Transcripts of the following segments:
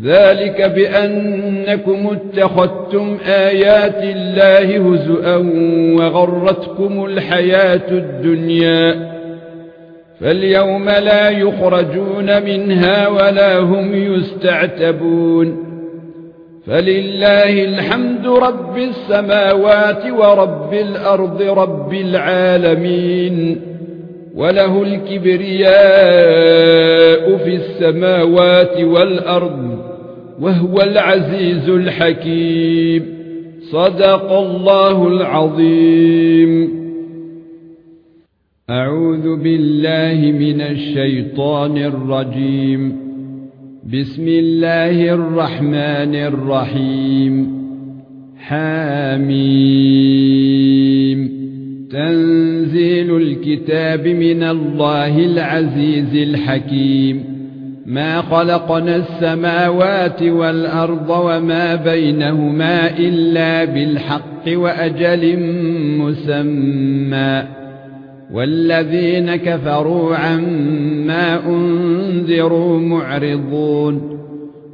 ذلك بأنكم اتخذتم آيات الله هزءا وغرتكم الحياة الدنيا فاليوم لا يخرجون منها ولا هم يستعتبون فلله الحمد رب السماوات ورب الأرض رب العالمين وله الكبرياء في السماوات والأرض وهو العزيز الحكيم. صدق الله العظيم. أعوذ بالله من الشيطان الرجيم. بسم الله الرحمن الرحيم. حميم تنزيل الكتاب من الله العزيز الحكيم. ما خلقنا السماوات والأرض وما بينهما إلا بالحق وأجل مسمى. والذين كفروا عما أنذروا معرضون.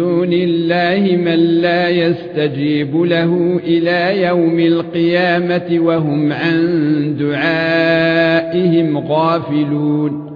دون الله من لا يستجيب له إلى يوم القيامة وهم عن دعائهم غافلون.